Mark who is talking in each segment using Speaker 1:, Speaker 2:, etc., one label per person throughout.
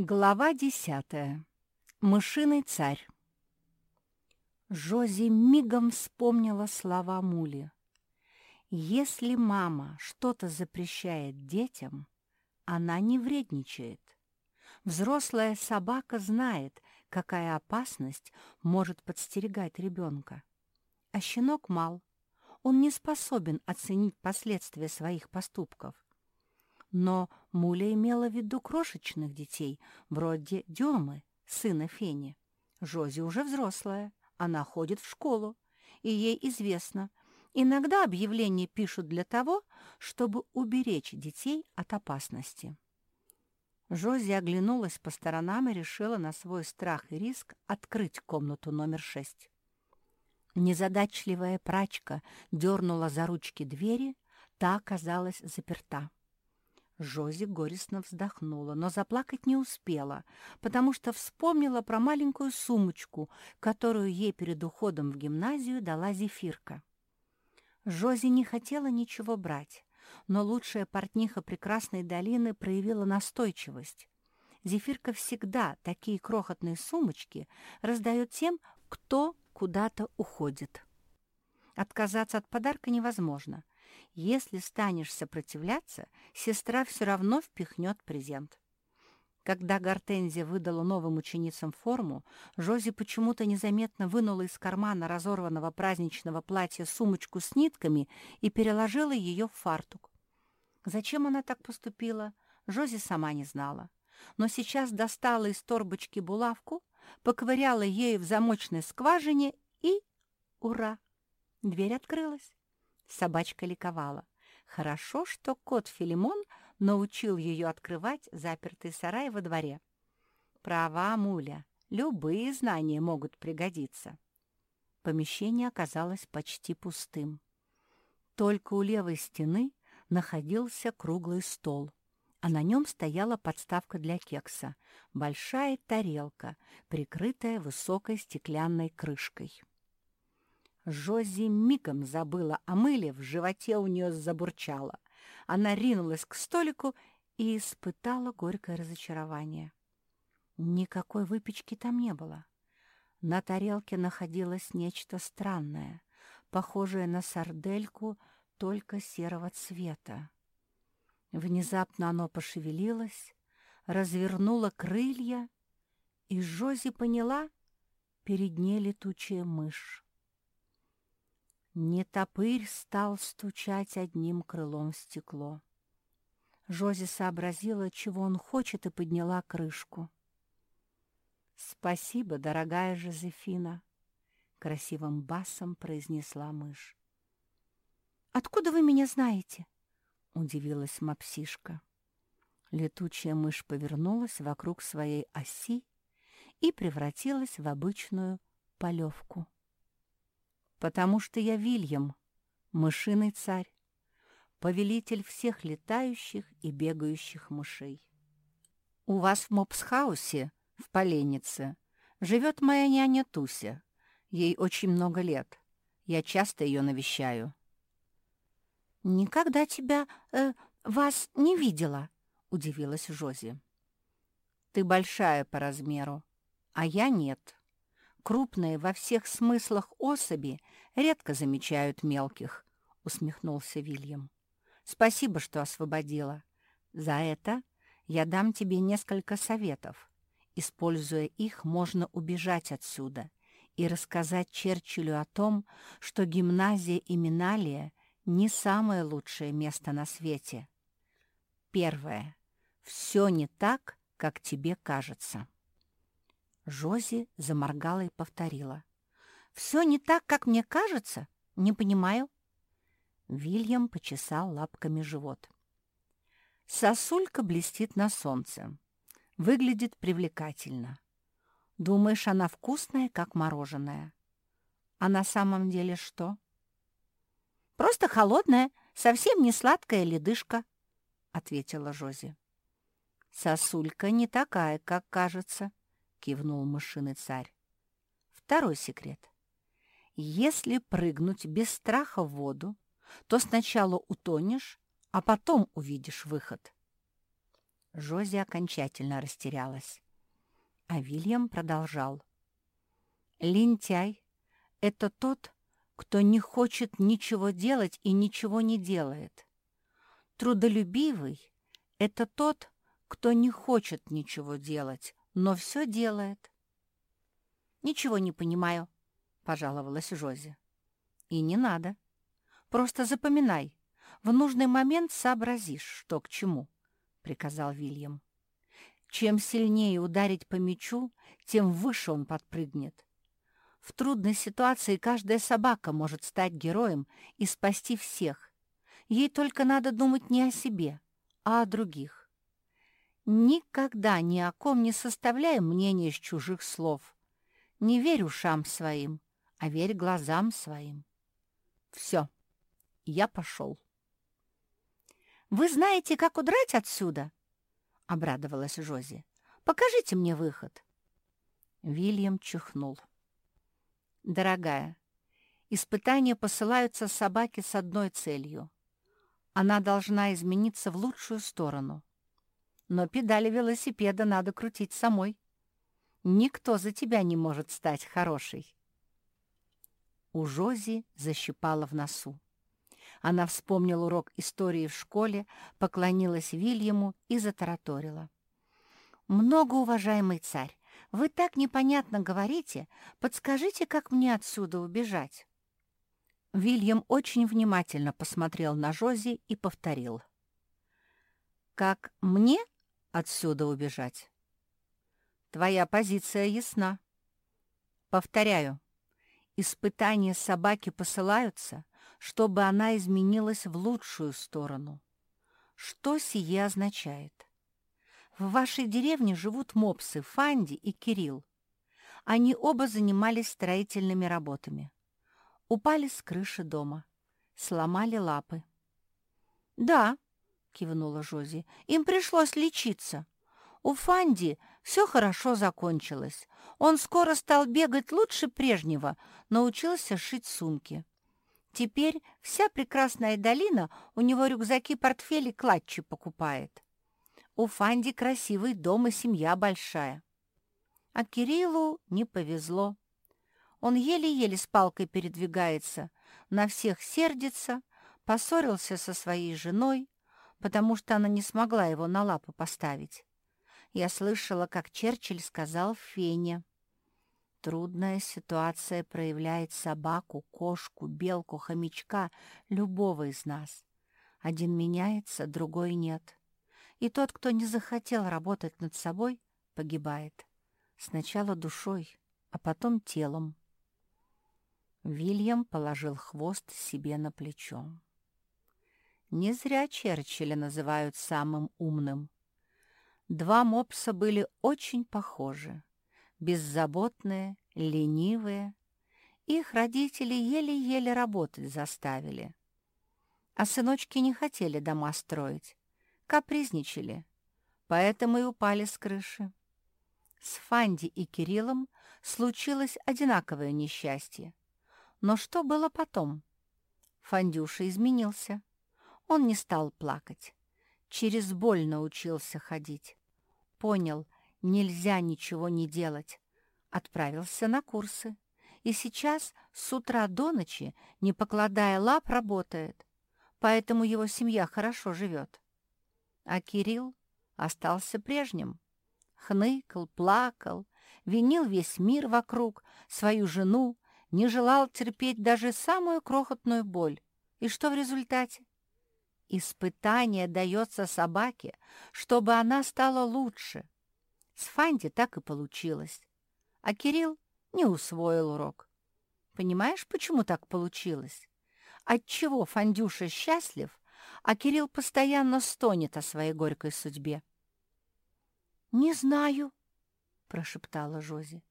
Speaker 1: Глава десятая. Мышиный царь. Жози мигом вспомнила слова Мули. «Если мама что-то запрещает детям, она не вредничает. Взрослая собака знает, какая опасность может подстерегать ребенка. А щенок мал, он не способен оценить последствия своих поступков. Но Муля имела в виду крошечных детей, вроде Демы, сына Фени. Жози уже взрослая, она ходит в школу, и ей известно, иногда объявления пишут для того, чтобы уберечь детей от опасности. Жози оглянулась по сторонам и решила на свой страх и риск открыть комнату номер шесть. Незадачливая прачка дернула за ручки двери, та оказалась заперта. Жози горестно вздохнула, но заплакать не успела, потому что вспомнила про маленькую сумочку, которую ей перед уходом в гимназию дала Зефирка. Жози не хотела ничего брать, но лучшая портниха прекрасной долины проявила настойчивость. Зефирка всегда такие крохотные сумочки раздает тем, кто куда-то уходит. Отказаться от подарка невозможно — если станешь сопротивляться, сестра все равно впихнет презент. Когда Гортензия выдала новым ученицам форму, Жози почему-то незаметно вынула из кармана разорванного праздничного платья сумочку с нитками и переложила ее в фартук. Зачем она так поступила, Жози сама не знала. Но сейчас достала из торбочки булавку, поковыряла ею в замочной скважине и... Ура! Дверь открылась. Собачка ликовала. Хорошо, что кот Филимон научил ее открывать запертый сарай во дворе. Права, Муля, любые знания могут пригодиться. Помещение оказалось почти пустым. Только у левой стены находился круглый стол, а на нем стояла подставка для кекса, большая тарелка, прикрытая высокой стеклянной крышкой. Жози мигом забыла о мыле, в животе у нее забурчало. Она ринулась к столику и испытала горькое разочарование. Никакой выпечки там не было. На тарелке находилось нечто странное, похожее на сардельку, только серого цвета. Внезапно оно пошевелилось, развернуло крылья, и Жози поняла, перед ней летучая мышь. Нетопырь стал стучать одним крылом в стекло. Жози сообразила, чего он хочет, и подняла крышку. «Спасибо, дорогая Жозефина», — красивым басом произнесла мышь. «Откуда вы меня знаете?» — удивилась мапсишка. Летучая мышь повернулась вокруг своей оси и превратилась в обычную полевку потому что я Вильям, мышиный царь, повелитель всех летающих и бегающих мышей. У вас в Мопсхаусе, в Поленнице, живет моя няня Туся. Ей очень много лет. Я часто ее навещаю. «Никогда тебя, э, вас не видела», — удивилась Жози. «Ты большая по размеру, а я нет. Крупные во всех смыслах особи редко замечают мелких, — усмехнулся Вильям. Спасибо, что освободила. За это я дам тебе несколько советов. Используя их, можно убежать отсюда и рассказать Черчиллю о том, что гимназия Иминалия не самое лучшее место на свете. Первое. Все не так, как тебе кажется. Жози заморгала и повторила. «Все не так, как мне кажется? Не понимаю». Вильям почесал лапками живот. Сосулька блестит на солнце. Выглядит привлекательно. Думаешь, она вкусная, как мороженое. А на самом деле что? Просто холодная, совсем не сладкая ледышка, — ответила Жози. Сосулька не такая, как кажется, — кивнул мышиный царь. Второй секрет. Если прыгнуть без страха в воду, то сначала утонешь, а потом увидишь выход. Жози окончательно растерялась. А Вильям продолжал. «Лентяй — это тот, кто не хочет ничего делать и ничего не делает. Трудолюбивый — это тот, кто не хочет ничего делать, но все делает». «Ничего не понимаю», — пожаловалась Жози. «И не надо. Просто запоминай. В нужный момент сообразишь, что к чему», — приказал Вильям. «Чем сильнее ударить по мячу, тем выше он подпрыгнет. В трудной ситуации каждая собака может стать героем и спасти всех. Ей только надо думать не о себе, а о других. Никогда ни о ком не составляем мнение из чужих слов. Не верь ушам своим, а верь глазам своим. Все, я пошел. «Вы знаете, как удрать отсюда?» — обрадовалась Жози. «Покажите мне выход». Вильям чихнул. «Дорогая, испытания посылаются собаке с одной целью. Она должна измениться в лучшую сторону. Но педали велосипеда надо крутить самой. Никто за тебя не может стать хорошей». У Жози защипала в носу. Она вспомнила урок истории в школе, поклонилась Вильяму и затараторила. «Многоуважаемый царь, вы так непонятно говорите. Подскажите, как мне отсюда убежать?» Вильям очень внимательно посмотрел на Жози и повторил. «Как мне отсюда убежать?» «Твоя позиция ясна. Повторяю, испытания собаки посылаются, чтобы она изменилась в лучшую сторону. Что сие означает? В вашей деревне живут мопсы Фанди и Кирилл. Они оба занимались строительными работами. Упали с крыши дома, сломали лапы. «Да», — кивнула Жози, — «им пришлось лечиться. У Фанди все хорошо закончилось. Он скоро стал бегать лучше прежнего, научился шить сумки. Теперь вся прекрасная долина у него рюкзаки, портфели, клатчи покупает. У Фанди красивый дом и семья большая. А Кириллу не повезло. Он еле-еле с палкой передвигается, на всех сердится, поссорился со своей женой, потому что она не смогла его на лапу поставить. Я слышала, как Черчилль сказал Фене. Трудная ситуация проявляет собаку, кошку, белку, хомячка, любого из нас. Один меняется, другой нет. И тот, кто не захотел работать над собой, погибает. Сначала душой, а потом телом. Вильям положил хвост себе на плечо. Не зря Черчилля называют самым умным. Два мопса были очень похожи беззаботные, ленивые. Их родители еле-еле работать заставили. А сыночки не хотели дома строить, капризничали, поэтому и упали с крыши. С Фанди и Кириллом случилось одинаковое несчастье. Но что было потом? Фандюша изменился. Он не стал плакать. Через боль научился ходить. Понял — нельзя ничего не делать. Отправился на курсы. И сейчас с утра до ночи, не покладая лап, работает. Поэтому его семья хорошо живет. А Кирилл остался прежним. Хныкал, плакал, винил весь мир вокруг, свою жену, не желал терпеть даже самую крохотную боль. И что в результате? Испытание дается собаке, чтобы она стала лучше, с Фанди так и получилось. А Кирилл не усвоил урок. Понимаешь, почему так получилось? Отчего Фандюша счастлив, а Кирилл постоянно стонет о своей горькой судьбе? «Не знаю», — прошептала Жози.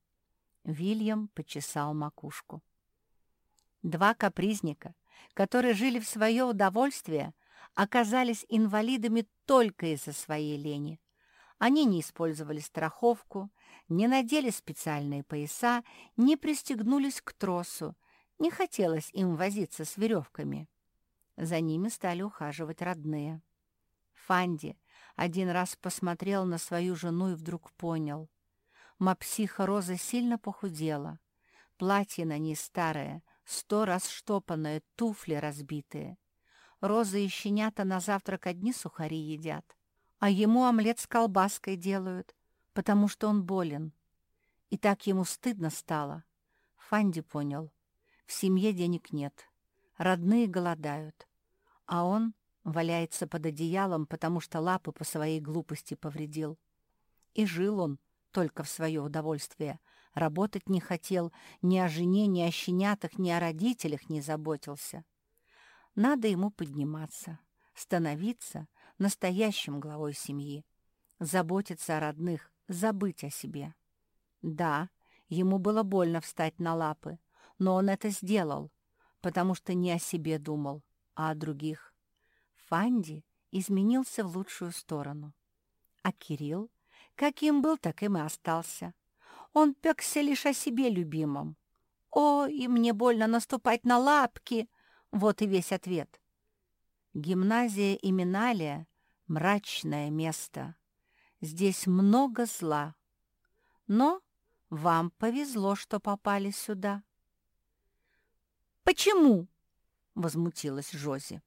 Speaker 1: Вильям почесал макушку. Два капризника, которые жили в свое удовольствие, оказались инвалидами только из-за своей лени. Они не использовали страховку, не надели специальные пояса, не пристегнулись к тросу. Не хотелось им возиться с веревками. За ними стали ухаживать родные. Фанди Один раз посмотрел на свою жену и вдруг понял. Мапсиха Роза сильно похудела. Платье на ней старое, сто раз штопанное, туфли разбитые. Роза и щенята на завтрак одни сухари едят, а ему омлет с колбаской делают, потому что он болен. И так ему стыдно стало. Фанди понял. В семье денег нет. Родные голодают. А он валяется под одеялом, потому что лапы по своей глупости повредил. И жил он только в свое удовольствие. Работать не хотел, ни о жене, ни о щенятах, ни о родителях не заботился. Надо ему подниматься, становиться настоящим главой семьи, заботиться о родных, забыть о себе. Да, ему было больно встать на лапы, но он это сделал, потому что не о себе думал, а о других. Фанди изменился в лучшую сторону. А Кирилл, каким был, таким и остался. Он пекся лишь о себе любимом. «О, и мне больно наступать на лапки!» Вот и весь ответ. Гимназия Именалия — мрачное место. Здесь много зла. Но вам повезло, что попали сюда. «Почему?» — возмутилась Жози.